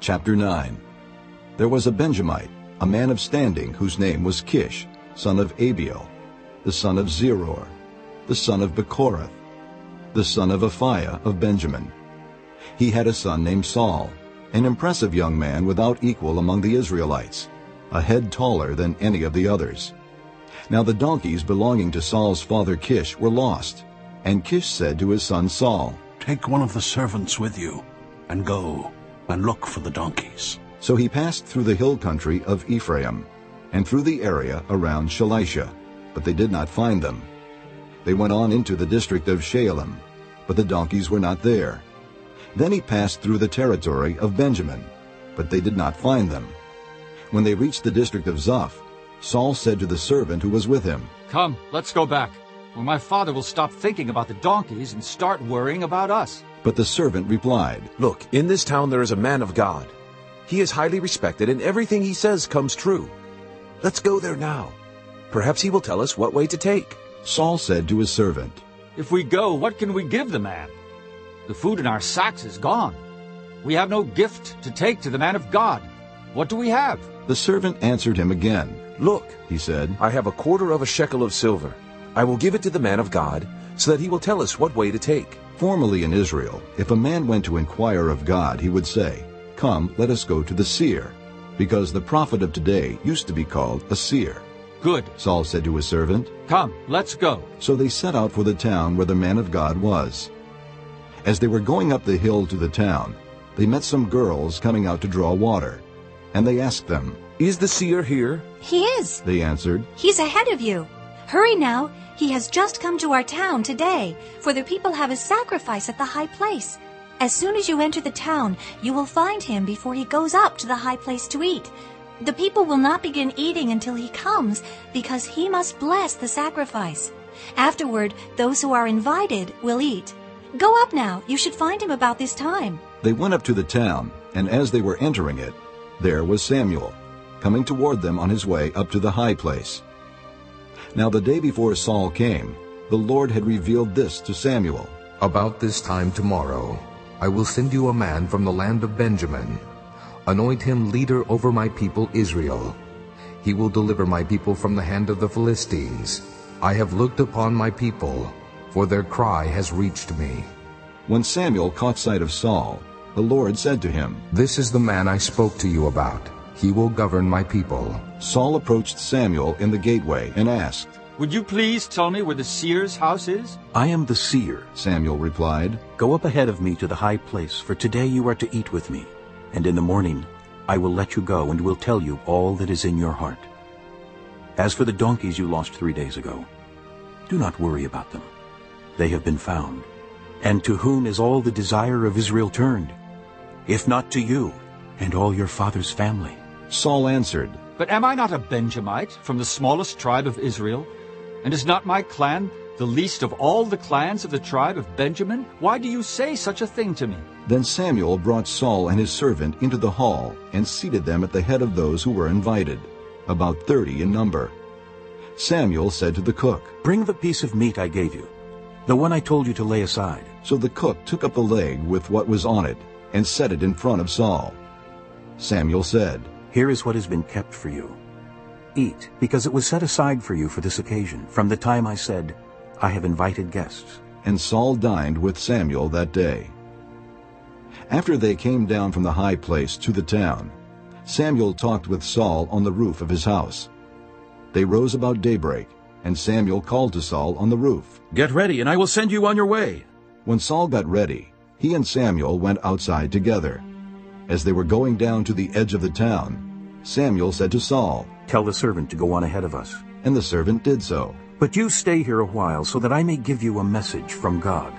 Chapter 9 There was a Benjamite, a man of standing, whose name was Kish, son of Abiel, the son of Zeror, the son of Bechorath, the son of Aphiah of Benjamin. He had a son named Saul, an impressive young man without equal among the Israelites, a head taller than any of the others. Now the donkeys belonging to Saul's father Kish were lost, and Kish said to his son Saul, Take one of the servants with you, and go and look for the donkeys. So he passed through the hill country of Ephraim, and through the area around Shalisha, but they did not find them. They went on into the district of Shaalim, but the donkeys were not there. Then he passed through the territory of Benjamin, but they did not find them. When they reached the district of Zuph, Saul said to the servant who was with him, Come, let's go back, or my father will stop thinking about the donkeys and start worrying about us. But the servant replied, Look, in this town there is a man of God. He is highly respected, and everything he says comes true. Let's go there now. Perhaps he will tell us what way to take. Saul said to his servant, If we go, what can we give the man? The food in our sacks is gone. We have no gift to take to the man of God. What do we have? The servant answered him again. Look, He said, I have a quarter of a shekel of silver. I will give it to the man of God, so that he will tell us what way to take. Formerly in Israel, if a man went to inquire of God, he would say, Come, let us go to the seer, because the prophet of today used to be called a seer. Good. Saul said to his servant. Come, let's go. So they set out for the town where the man of God was. As they were going up the hill to the town, they met some girls coming out to draw water. And they asked them. Is the seer here? He is. They answered, He's ahead of you. Hurry now. He has just come to our town today, for the people have a sacrifice at the high place. As soon as you enter the town, you will find him before he goes up to the high place to eat. The people will not begin eating until he comes, because he must bless the sacrifice. Afterward, those who are invited will eat. Go up now. You should find him about this time. They went up to the town, and as they were entering it, there was Samuel, coming toward them on his way up to the high place. Now the day before Saul came, the Lord had revealed this to Samuel. About this time tomorrow, I will send you a man from the land of Benjamin. Anoint him leader over my people Israel. He will deliver my people from the hand of the Philistines. I have looked upon my people, for their cry has reached me. When Samuel caught sight of Saul, the Lord said to him, This is the man I spoke to you about. He will govern my people. Saul approached Samuel in the gateway and asked. Would you please tell me where the seer's house is? I am the seer. Samuel replied, Go up ahead of me to the high place, for today you are to eat with me. And in the morning I will let you go and will tell you all that is in your heart. As for the donkeys you lost three days ago, do not worry about them. They have been found. And to whom is all the desire of Israel turned? If not to you and all your father's family. Saul answered, But am I not a Benjamite from the smallest tribe of Israel? And is not my clan the least of all the clans of the tribe of Benjamin? Why do you say such a thing to me? Then Samuel brought Saul and his servant into the hall and seated them at the head of those who were invited, about thirty in number. Samuel said to the cook, Bring the piece of meat I gave you, the one I told you to lay aside. So the cook took up the leg with what was on it and set it in front of Saul. Samuel said, Here is what has been kept for you. Eat, because it was set aside for you for this occasion, from the time I said, I have invited guests. And Saul dined with Samuel that day. After they came down from the high place to the town, Samuel talked with Saul on the roof of his house. They rose about daybreak, and Samuel called to Saul on the roof. Get ready, and I will send you on your way. When Saul got ready, he and Samuel went outside together. As they were going down to the edge of the town, Samuel said to Saul, Tell the servant to go on ahead of us. and the servant did so. But you stay here a while so that I may give you a message from God.